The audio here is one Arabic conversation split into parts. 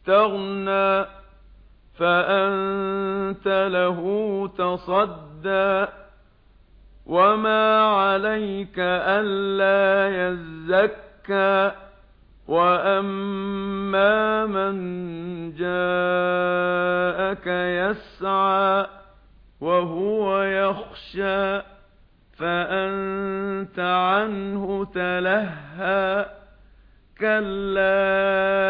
اسْتَغْنَى فَأَنْتَ لَهُ تَصَدَّى وَمَا عَلَيْكَ أَلَّا يَزَّكَّى وَأَمَّا مَنْ جَاءَكَ يَسْعَى وَهُوَ يَخْشَى فَأَنْتَ عَنْهُ تَلَهَّى كَلَّا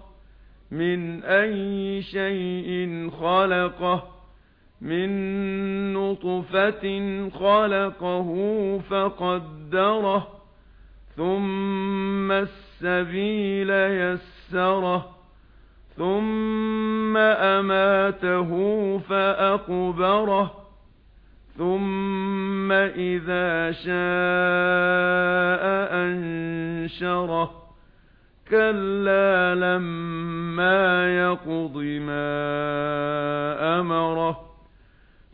مِنْ أَيِّ شَيْءٍ خَلَقَهُ مِنْ نُطْفَةٍ خَلَقَهُ فَقَدَّرَهُ ثُمَّ السَّبِيلَ يَسَّرَهُ ثُمَّ أَمَاتَهُ فَأَقْبَرَهُ ثُمَّ إِذَا شَاءَ أَنشَرَهُ. كَلَّا لَمَّا يَقْضِ مَا أَمَرَهُ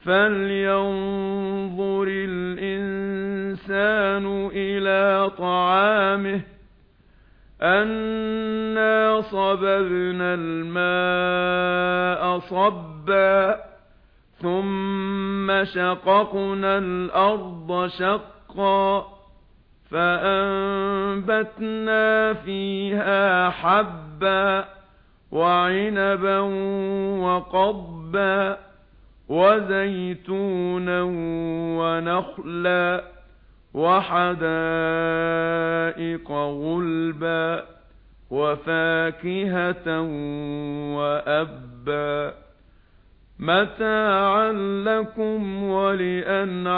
فَلْيَنظُرِ الْإِنسَانُ إِلَى طَعَامِهِ أَنَّا صَبَبْنَا الْمَاءَ صَبًّا ثُمَّ شَقَقْنَا الْأَرْضَ شَقًّا فَأَنبَتْنَا فِيهَا حَبًّا وَعِنَبًا وقبا وَزَيْتُونًا وَنَخْلًا وَحَدَائِقَ غُلْبًا وَفَاكِهَةً وَأَبًّا مَتَاعًا لَكُمْ وَلِأَنْعَامِكُمْ